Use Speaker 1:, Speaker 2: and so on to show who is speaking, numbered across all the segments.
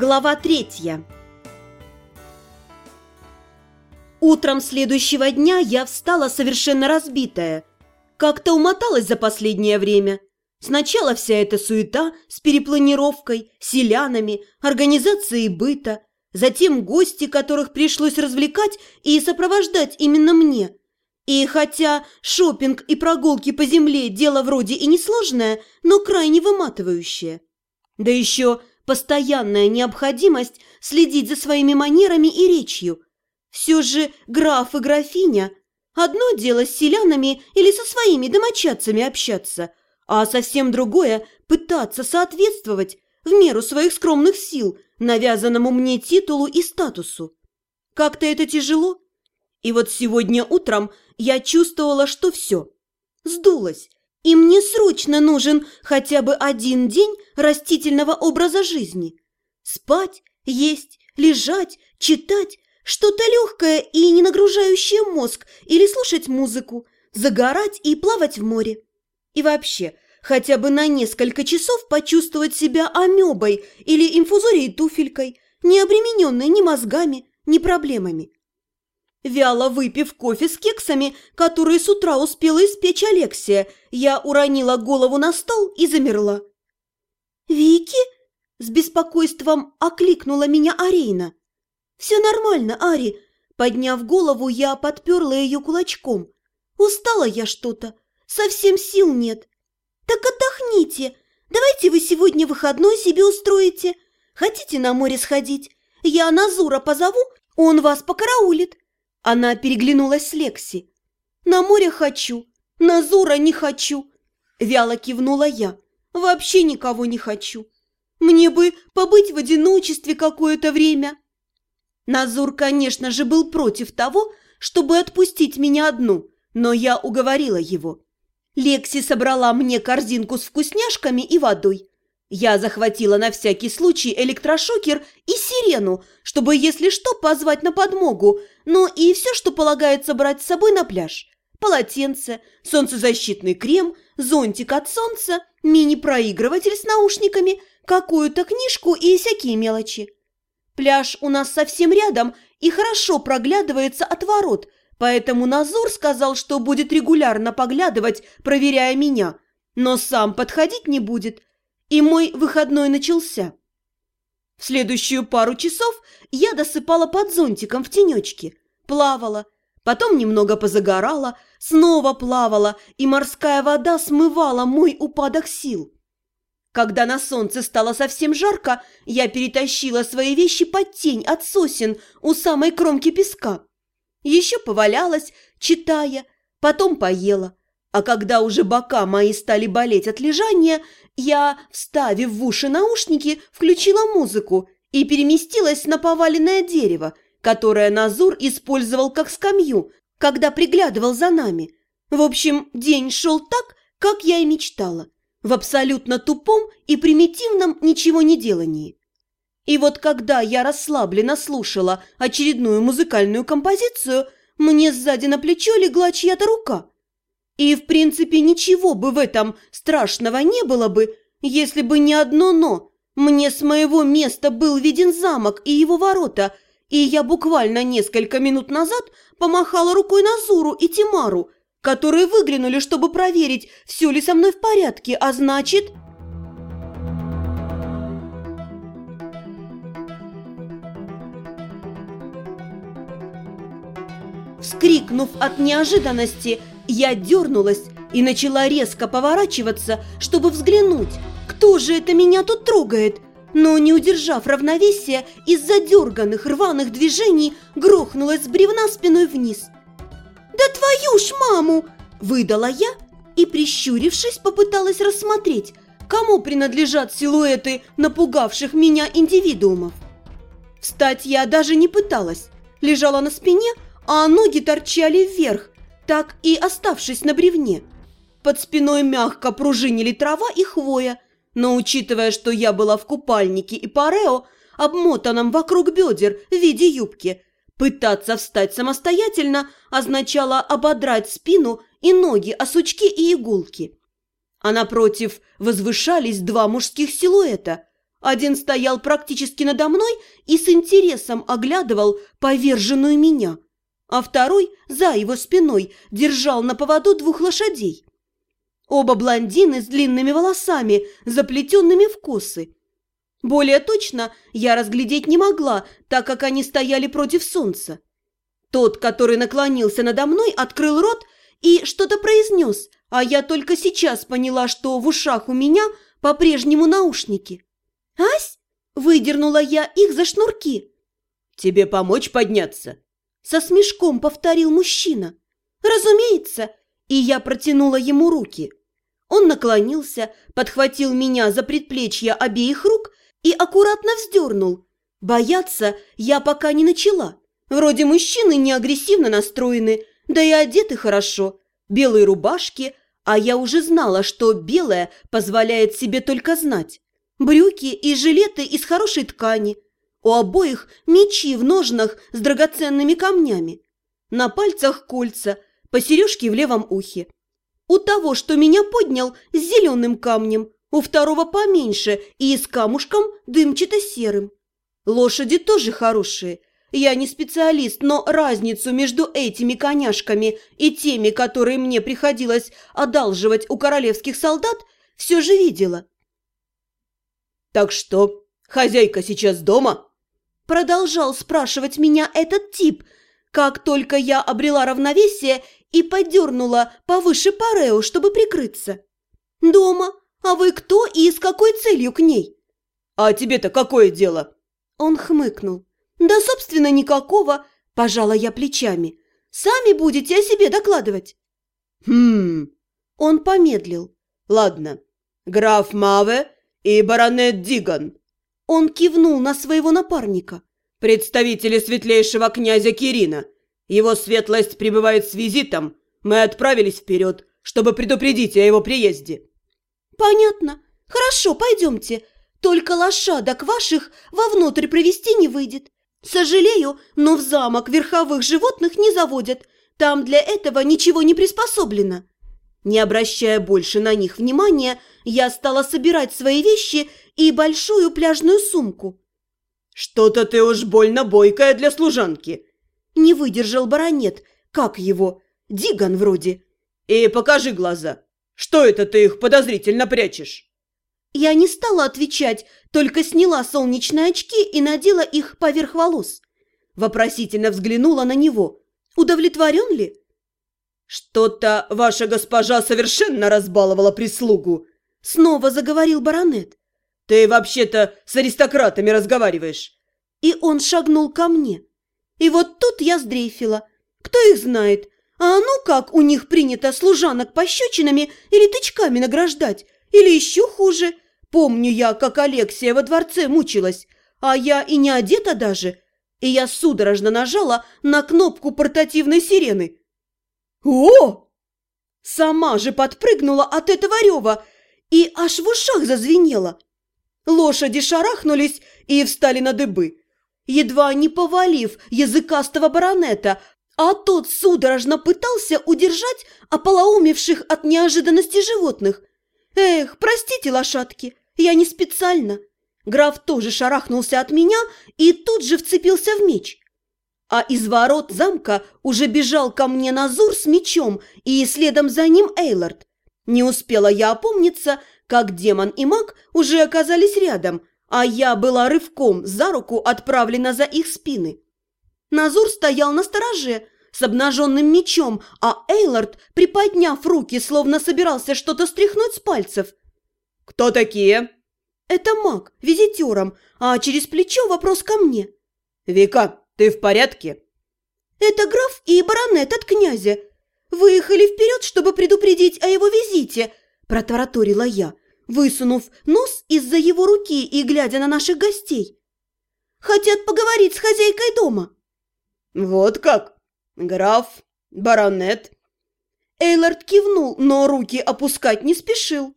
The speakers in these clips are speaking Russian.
Speaker 1: Глава третья Утром следующего дня я встала совершенно разбитая. Как-то умоталась за последнее время. Сначала вся эта суета с перепланировкой, селянами, организацией быта, затем гости, которых пришлось развлекать и сопровождать именно мне. И хотя шопинг и прогулки по земле – дело вроде и несложное, но крайне выматывающее. Да еще постоянная необходимость следить за своими манерами и речью. Все же граф и графиня – одно дело с селянами или со своими домочадцами общаться, а совсем другое – пытаться соответствовать в меру своих скромных сил навязанному мне титулу и статусу. Как-то это тяжело. И вот сегодня утром я чувствовала, что все, сдулось, и мне срочно нужен хотя бы один день растительного образа жизни. Спать, есть, лежать, читать, что-то легкое и не нагружающее мозг, или слушать музыку, загорать и плавать в море. И вообще, хотя бы на несколько часов почувствовать себя амебой или инфузорией туфелькой, не обремененной ни мозгами, ни проблемами. Вяло выпив кофе с кексами, которые с утра успела испечь Алексия, я уронила голову на стол и замерла. «Вики?» – с беспокойством окликнула меня Арина. «Все нормально, Ари!» Подняв голову, я подперла ее кулачком. «Устала я что-то, совсем сил нет». «Так отдохните! Давайте вы сегодня выходной себе устроите. Хотите на море сходить? Я Назура позову, он вас покараулит». Она переглянулась с Лекси. «На море хочу, на Зура не хочу!» Вяло кивнула я. «Вообще никого не хочу. Мне бы побыть в одиночестве какое-то время». Назур, конечно же, был против того, чтобы отпустить меня одну, но я уговорила его. Лекси собрала мне корзинку с вкусняшками и водой. Я захватила на всякий случай электрошокер и сирену, чтобы, если что, позвать на подмогу, но и все, что полагается брать с собой на пляж. Полотенце, солнцезащитный крем, зонтик от солнца, мини-проигрыватель с наушниками, какую-то книжку и всякие мелочи. Пляж у нас совсем рядом и хорошо проглядывается от ворот, поэтому Назур сказал, что будет регулярно поглядывать, проверяя меня, но сам подходить не будет – и мой выходной начался. В следующую пару часов я досыпала под зонтиком в тенечке, плавала, потом немного позагорала, снова плавала, и морская вода смывала мой упадок сил. Когда на солнце стало совсем жарко, я перетащила свои вещи под тень от сосен у самой кромки песка. Еще повалялась, читая, потом поела. А когда уже бока мои стали болеть от лежания, я, вставив в уши наушники, включила музыку и переместилась на поваленное дерево, которое Назур использовал как скамью, когда приглядывал за нами. В общем, день шел так, как я и мечтала, в абсолютно тупом и примитивном ничего не делании. И вот когда я расслабленно слушала очередную музыкальную композицию, мне сзади на плечо легла чья-то рука – и, в принципе, ничего бы в этом страшного не было бы, если бы не одно «но». Мне с моего места был виден замок и его ворота, и я буквально несколько минут назад помахала рукой Назуру и Тимару, которые выглянули, чтобы проверить, все ли со мной в порядке, а значит... Вскрикнув от неожиданности, я дернулась и начала резко поворачиваться, чтобы взглянуть, кто же это меня тут трогает. Но, не удержав равновесия, из-за дерганных рваных движений грохнулась с бревна спиной вниз. «Да твою ж маму!» – выдала я и, прищурившись, попыталась рассмотреть, кому принадлежат силуэты напугавших меня индивидуумов. Встать я даже не пыталась, лежала на спине, а ноги торчали вверх, так и оставшись на бревне. Под спиной мягко пружинили трава и хвоя, но учитывая, что я была в купальнике и парео, обмотанном вокруг бедер в виде юбки, пытаться встать самостоятельно означало ободрать спину и ноги о сучки и иголки. А напротив возвышались два мужских силуэта, Один стоял практически надо мной и с интересом оглядывал поверженную меня, а второй, за его спиной, держал на поводу двух лошадей. Оба блондины с длинными волосами, заплетенными в косы. Более точно я разглядеть не могла, так как они стояли против солнца. Тот, который наклонился надо мной, открыл рот и что-то произнес, а я только сейчас поняла, что в ушах у меня по-прежнему наушники. «Ась!» – выдернула я их за шнурки.
Speaker 2: «Тебе помочь подняться?»
Speaker 1: – со смешком повторил мужчина. «Разумеется!» – и я протянула ему руки. Он наклонился, подхватил меня за предплечья обеих рук и аккуратно вздернул. Бояться я пока не начала. Вроде мужчины не агрессивно настроены, да и одеты хорошо. Белые рубашки, а я уже знала, что белое позволяет себе только знать. Брюки и жилеты из хорошей ткани. У обоих мечи в ножнах с драгоценными камнями. На пальцах кольца, по сережке в левом ухе. У того, что меня поднял, с зеленым камнем, у второго поменьше и с камушком дымчато-серым. Лошади тоже хорошие. Я не специалист, но разницу между этими коняшками и теми, которые мне приходилось одалживать у королевских солдат, все же видела.
Speaker 2: «Так что, хозяйка сейчас дома?»
Speaker 1: Продолжал спрашивать меня этот тип, как только я обрела равновесие и подернула повыше парео, чтобы прикрыться. «Дома? А вы кто и с какой целью к ней?»
Speaker 2: «А тебе-то какое дело?»
Speaker 1: Он хмыкнул. «Да, собственно, никакого», – пожала я плечами. «Сами будете о себе докладывать».
Speaker 2: «Хм...»
Speaker 1: Он помедлил.
Speaker 2: «Ладно, граф Маве и баронет Диган».
Speaker 1: Он кивнул на своего напарника.
Speaker 2: «Представители светлейшего князя Кирина. Его светлость прибывает с визитом. Мы отправились вперед, чтобы предупредить о его приезде».
Speaker 1: «Понятно. Хорошо, пойдемте. Только лошадок ваших вовнутрь провести не выйдет. Сожалею, но в замок верховых животных не заводят. Там для этого ничего не приспособлено». Не обращая больше на них внимания, я стала собирать свои вещи и большую пляжную сумку.
Speaker 2: «Что-то ты уж больно бойкая для служанки!»
Speaker 1: Не выдержал баронет. Как его? Диган вроде.
Speaker 2: «И покажи глаза. Что это ты их подозрительно прячешь?»
Speaker 1: Я не стала отвечать, только сняла солнечные очки и надела их поверх волос. Вопросительно взглянула на него. Удовлетворен ли?
Speaker 2: «Что-то ваша госпожа совершенно разбаловала прислугу», —
Speaker 1: снова заговорил баронет.
Speaker 2: «Ты вообще-то с аристократами разговариваешь».
Speaker 1: И он шагнул ко мне. И вот тут я сдрейфила. Кто их знает? А ну как у них принято служанок пощечинами или тычками награждать? Или еще хуже? Помню я, как Алексия во дворце мучилась, а я и не одета даже. И я судорожно нажала на кнопку портативной сирены. «О!» Сама же подпрыгнула от этого рева и аж в ушах зазвенела. Лошади шарахнулись и встали на дыбы, едва не повалив языкастого баронета, а тот судорожно пытался удержать ополоумевших от неожиданности животных. Эх, простите, лошадки, я не специально. Граф тоже шарахнулся от меня и тут же вцепился в меч а из ворот замка уже бежал ко мне Назур с мечом и следом за ним Эйлард. Не успела я опомниться, как демон и маг уже оказались рядом, а я была рывком за руку отправлена за их спины. Назур стоял на стороже с обнаженным мечом, а Эйлард, приподняв руки, словно собирался что-то стряхнуть с пальцев.
Speaker 2: «Кто такие?»
Speaker 1: «Это маг, визитером, а через плечо вопрос ко мне».
Speaker 2: «Вика, ты в порядке?»
Speaker 1: «Это граф и баронет от князя. Выехали вперед, чтобы предупредить о его визите», – протараторила я, высунув нос из-за его руки и глядя на наших гостей. «Хотят поговорить с хозяйкой дома».
Speaker 2: «Вот как? Граф, баронет?»
Speaker 1: Эйлард кивнул, но руки опускать не спешил.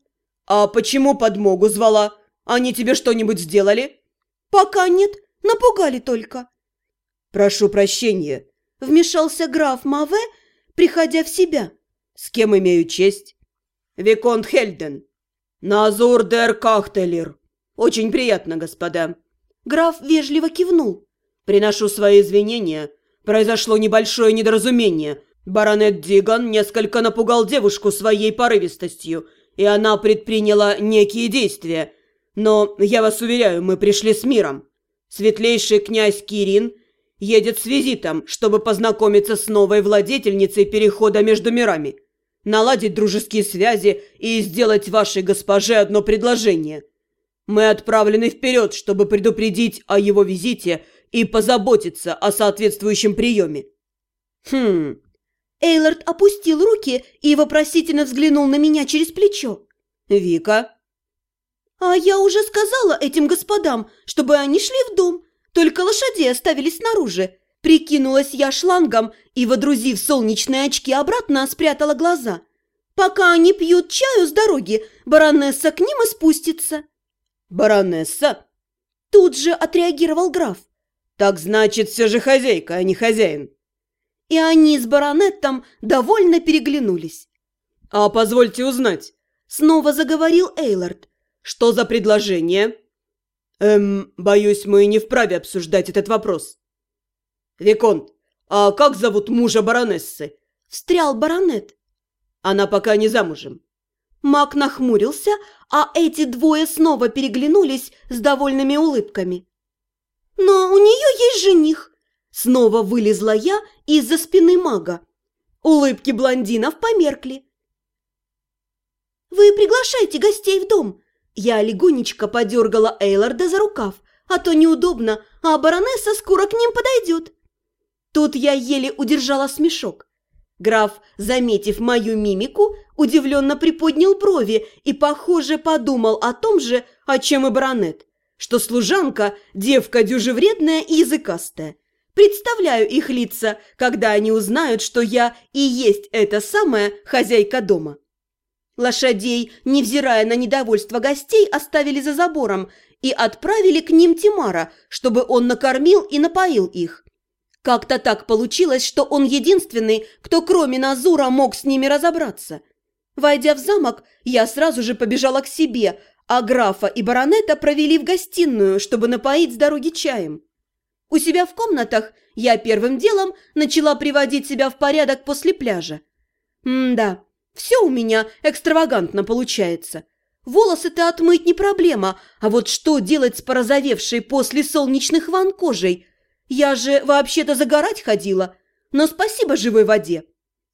Speaker 2: «А почему подмогу звала? Они тебе что-нибудь сделали?»
Speaker 1: «Пока нет, напугали только».
Speaker 2: «Прошу прощения», –
Speaker 1: вмешался граф Маве, приходя в себя.
Speaker 2: «С кем имею честь?» «Виконт Хельден». «Назур дер Кахтелер». «Очень приятно, господа».
Speaker 1: Граф вежливо кивнул.
Speaker 2: «Приношу свои извинения. Произошло небольшое недоразумение. Баронет Диган несколько напугал девушку своей порывистостью, и она предприняла некие действия. Но, я вас уверяю, мы пришли с миром. Светлейший князь Кирин едет с визитом, чтобы познакомиться с новой владетельницей перехода между мирами, наладить дружеские связи и сделать вашей госпоже одно предложение. Мы отправлены вперед, чтобы предупредить о его визите и позаботиться о соответствующем приеме.
Speaker 1: Хм. Эйлард опустил руки и вопросительно взглянул на меня через плечо.
Speaker 2: Вика.
Speaker 1: А я уже сказала этим господам, чтобы они шли в дом, только лошадей оставили снаружи. Прикинулась я шлангом и, водрузив солнечные очки обратно, спрятала глаза. Пока они пьют чаю с дороги, баронесса к ним и спустится.
Speaker 2: «Баронесса?»
Speaker 1: Тут же отреагировал граф.
Speaker 2: «Так значит, все же хозяйка, а не хозяин».
Speaker 1: И они с баронеттом довольно переглянулись.
Speaker 2: «А позвольте узнать», — снова заговорил Эйлард. «Что за предложение?» «Эм, боюсь, мы не вправе обсуждать этот вопрос». «Виконт, а как зовут мужа баронессы?»
Speaker 1: Встрял баронет.
Speaker 2: «Она пока не замужем».
Speaker 1: Мак нахмурился, а эти двое снова переглянулись с довольными улыбками. «Но у нее есть жених!» Снова вылезла я из-за спины мага. Улыбки блондинов померкли. «Вы приглашайте гостей в дом!» Я легонечко подергала Эйларда за рукав, а то неудобно, а баронесса скоро к ним подойдет. Тут я еле удержала смешок. Граф, заметив мою мимику, удивленно приподнял брови и, похоже, подумал о том же, о чем и баронет, что служанка – девка дюжевредная и языкастая. Представляю их лица, когда они узнают, что я и есть эта самая хозяйка дома. Лошадей, невзирая на недовольство гостей, оставили за забором и отправили к ним Тимара, чтобы он накормил и напоил их. Как-то так получилось, что он единственный, кто кроме Назура мог с ними разобраться. Войдя в замок, я сразу же побежала к себе, а графа и баронета провели в гостиную, чтобы напоить с дороги чаем. У себя в комнатах я первым делом начала приводить себя в порядок после пляжа. М-да, все у меня экстравагантно получается. Волосы-то отмыть не проблема, а вот что делать с порозовевшей после солнечных ванн кожей – я же вообще-то загорать ходила, но спасибо живой воде.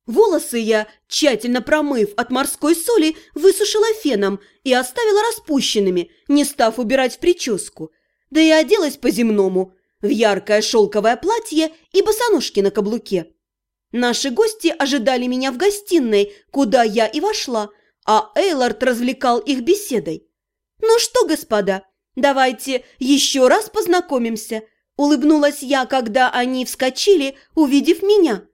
Speaker 1: Волосы я, тщательно промыв от морской соли, высушила феном и оставила распущенными, не став убирать в прическу. Да и оделась по-земному, в яркое шелковое платье и босоножки на каблуке. Наши гости ожидали меня в гостиной, куда я и вошла, а Эйлард развлекал их беседой. «Ну что, господа, давайте еще раз познакомимся», Улыбнулась я, когда они вскочили, увидев меня.